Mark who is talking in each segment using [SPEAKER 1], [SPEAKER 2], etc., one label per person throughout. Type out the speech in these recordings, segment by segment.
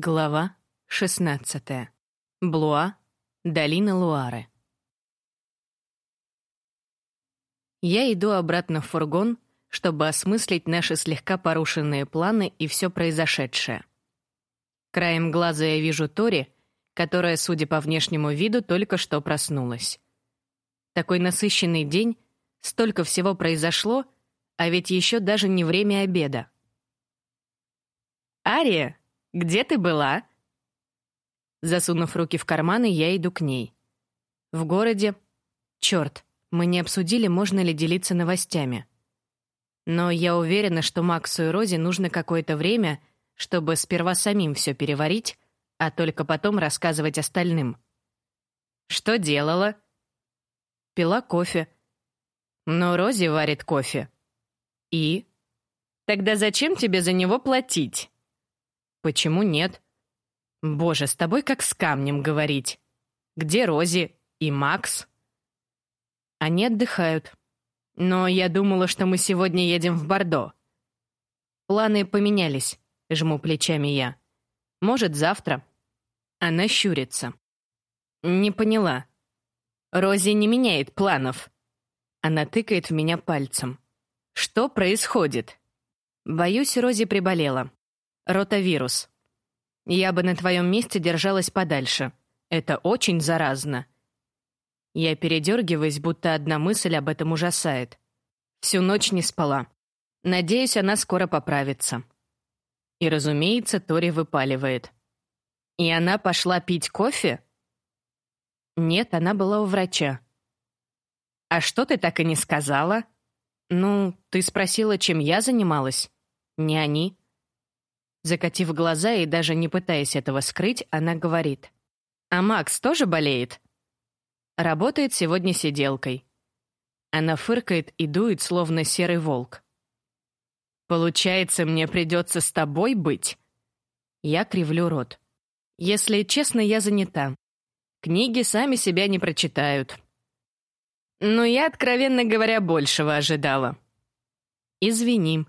[SPEAKER 1] Глава 16. Блуа, долина Луары. Я иду обратно в фургон, чтобы осмыслить наши слегка порушенные планы и все произошедшее. Краем глаза я вижу Тори, которая, судя по внешнему виду, только что проснулась. Такой насыщенный день, столько всего произошло, а ведь еще даже не время обеда. «Ария!» Где ты была?» Засунув руки в карманы, я иду к ней. В городе... Черт, мы не обсудили, можно ли делиться новостями. Но я уверена, что Максу и Розе нужно какое-то время, чтобы сперва самим все переварить, а только потом рассказывать остальным. «Что делала?» «Пила кофе». «Но Рози варит кофе». «И?» «Тогда зачем тебе за него платить?» Почему нет? Боже, с тобой как с камнем говорить. Где Рози и Макс? Они отдыхают. Но я думала, что мы сегодня едем в Бордо. Планы поменялись, жму плечами я. Может, завтра. Она щурится. Не поняла. Рози не меняет планов. Она тыкает в меня пальцем. Что происходит? Боюсь, Рози приболела. Ротавирус. Я бы на твоем месте держалась подальше. Это очень заразно. Я передергиваюсь, будто одна мысль об этом ужасает. Всю ночь не спала. Надеюсь, она скоро поправится. И, разумеется, Тори выпаливает. И она пошла пить кофе? Нет, она была у врача. А что ты так и не сказала? Ну, ты спросила, чем я занималась. Не они. Закатив глаза и даже не пытаясь этого скрыть, она говорит. «А Макс тоже болеет?» Работает сегодня сиделкой. Она фыркает и дует, словно серый волк. «Получается, мне придется с тобой быть?» Я кривлю рот. «Если честно, я занята. Книги сами себя не прочитают». Но я, откровенно говоря, большего ожидала. «Извини»,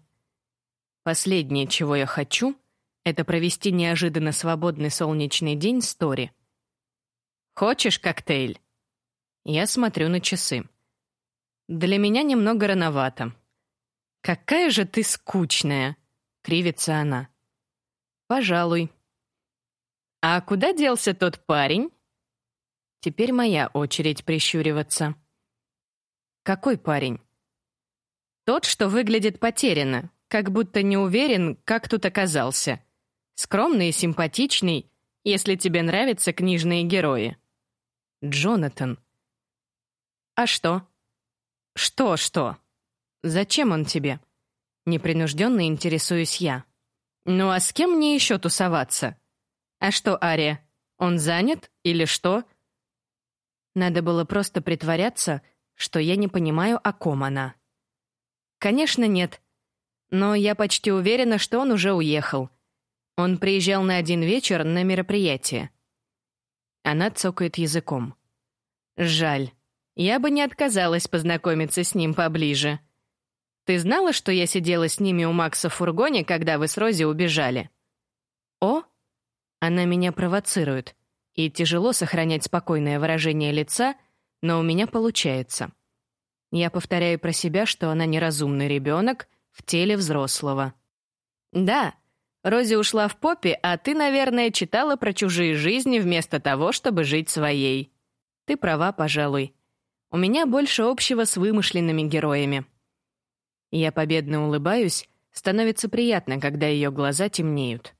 [SPEAKER 1] Последнее, чего я хочу, это провести неожиданно свободный солнечный день с Тори. «Хочешь коктейль?» Я смотрю на часы. «Для меня немного рановато». «Какая же ты скучная!» — кривится она. «Пожалуй». «А куда делся тот парень?» Теперь моя очередь прищуриваться. «Какой парень?» «Тот, что выглядит потерянно, как будто не уверен, как тут оказался. Скромный и симпатичный, если тебе нравятся книжные герои. Джонатан. А что? Что-что? Зачем он тебе? Непринужденно интересуюсь я. Ну а с кем мне еще тусоваться? А что, Ария, он занят или что? Надо было просто притворяться, что я не понимаю, о ком она. Конечно, нет. Но я почти уверена, что он уже уехал. Он приезжал на один вечер на мероприятие. Она цокает языком. Жаль. Я бы не отказалась познакомиться с ним поближе. Ты знала, что я сидела с ними у Макса в фургоне, когда вы с Рози убежали? О, она меня провоцирует. И тяжело сохранять спокойное выражение лица, но у меня получается. Я повторяю про себя, что она неразумный ребенок — в теле взрослого. Да, Рози ушла в попе, а ты, наверное, читала про чужие жизни вместо того, чтобы жить своей. Ты права, пожалуй. У меня больше общего с вымышленными героями. Я победно улыбаюсь, становится приятно, когда ее глаза темнеют.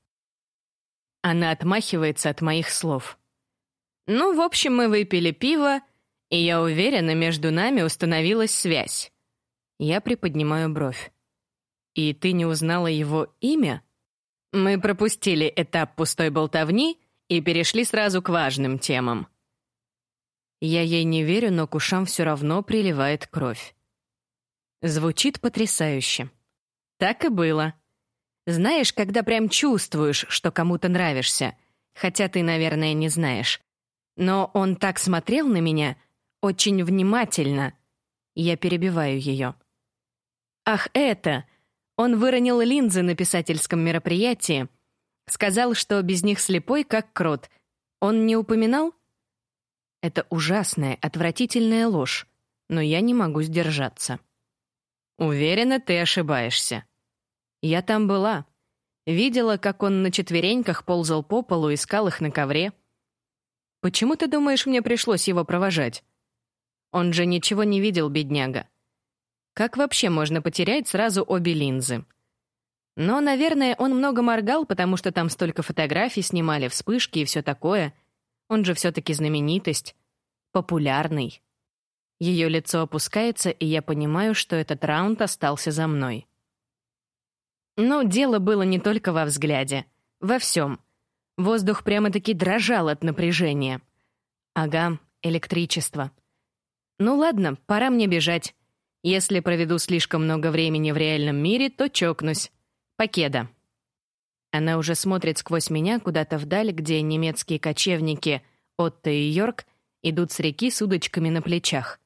[SPEAKER 1] Она отмахивается от моих слов. Ну, в общем, мы выпили пиво, и я уверена, между нами установилась связь. Я приподнимаю бровь. И ты не узнала его имя? Мы пропустили этап пустой болтовни и перешли сразу к важным темам. Я ей не верю, но к ушам все равно приливает кровь. Звучит потрясающе. Так и было. Знаешь, когда прям чувствуешь, что кому-то нравишься, хотя ты, наверное, не знаешь. Но он так смотрел на меня, очень внимательно. Я перебиваю ее. Ах, это! Он выронил линзы на писательском мероприятии. Сказал, что без них слепой, как крот. Он не упоминал? Это ужасная, отвратительная ложь, но я не могу сдержаться. Уверена, ты ошибаешься. Я там была. Видела, как он на четвереньках ползал по полу, искал их на ковре. Почему ты думаешь, мне пришлось его провожать? Он же ничего не видел, бедняга. Как вообще можно потерять сразу обе линзы? Но, наверное, он много моргал, потому что там столько фотографий снимали, вспышки и все такое. Он же все-таки знаменитость. Популярный. Ее лицо опускается, и я понимаю, что этот раунд остался за мной. Но дело было не только во взгляде. Во всем. Воздух прямо-таки дрожал от напряжения. Ага, электричество. Ну ладно, пора мне бежать. Если проведу слишком много времени в реальном мире, то чокнусь. Покеда. Она уже смотрит сквозь меня куда-то вдаль, где немецкие кочевники Отто и Йорк идут с реки с удочками на плечах.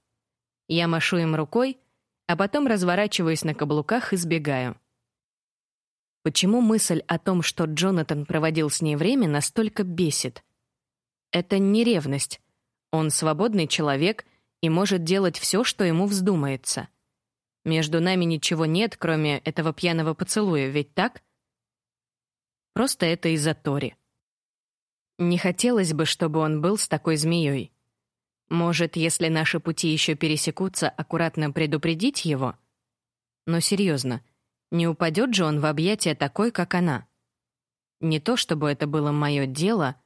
[SPEAKER 1] Я машу им рукой, а потом разворачиваюсь на каблуках и сбегаю. Почему мысль о том, что Джонатан проводил с ней время, настолько бесит? Это не ревность. Он свободный человек и может делать все, что ему вздумается. Между нами ничего нет, кроме этого пьяного поцелуя, ведь так? Просто это из-за Тори. Не хотелось бы, чтобы он был с такой змеей. Может, если наши пути еще пересекутся, аккуратно предупредить его? Но серьезно, не упадет же он в объятия такой, как она? Не то чтобы это было мое дело,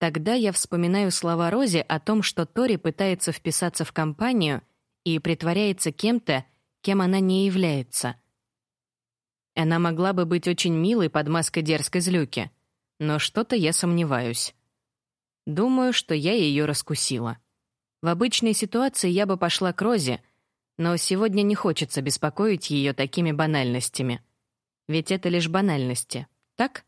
[SPEAKER 1] Тогда я вспоминаю слова Рози о том, что Тори пытается вписаться в компанию и притворяется кем-то, кем она не является. Она могла бы быть очень милой под маской дерзкой злюки, но что-то я сомневаюсь. Думаю, что я ее раскусила. В обычной ситуации я бы пошла к Розе, но сегодня не хочется беспокоить ее такими банальностями. Ведь это лишь банальности, так?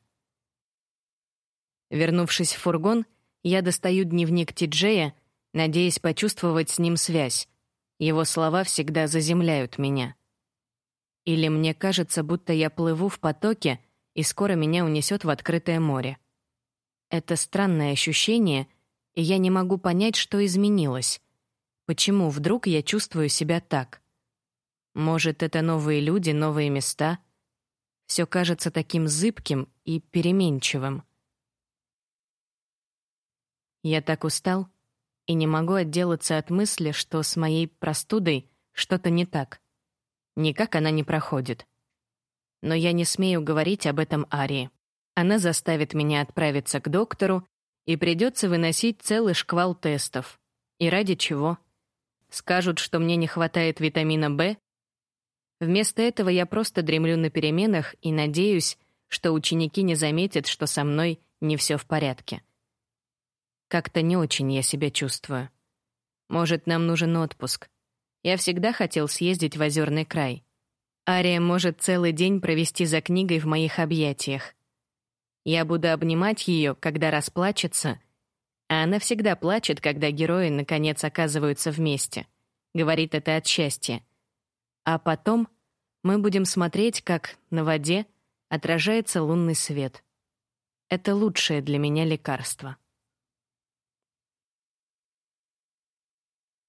[SPEAKER 1] Вернувшись в фургон, я достаю дневник Тиджея, надеясь почувствовать с ним связь. Его слова всегда заземляют меня. Или мне кажется, будто я плыву в потоке, и скоро меня унесет в открытое море. Это странное ощущение, и я не могу понять, что изменилось. Почему вдруг я чувствую себя так? Может, это новые люди, новые места? Все кажется таким зыбким и переменчивым. Я так устал и не могу отделаться от мысли, что с моей простудой что-то не так. Никак она не проходит. Но я не смею говорить об этом Арии. Она заставит меня отправиться к доктору, и придется выносить целый шквал тестов. И ради чего? Скажут, что мне не хватает витамина В. Вместо этого я просто дремлю на переменах и надеюсь, что ученики не заметят, что со мной не все в порядке. Как-то не очень я себя чувствую. Может, нам нужен отпуск. Я всегда хотел съездить в озерный край. Ария может целый день провести за книгой в моих объятиях. Я буду обнимать ее, когда расплачется, а она всегда плачет, когда герои наконец оказываются вместе. Говорит это от счастья. А потом мы будем смотреть, как на воде отражается лунный свет. Это лучшее для меня лекарство.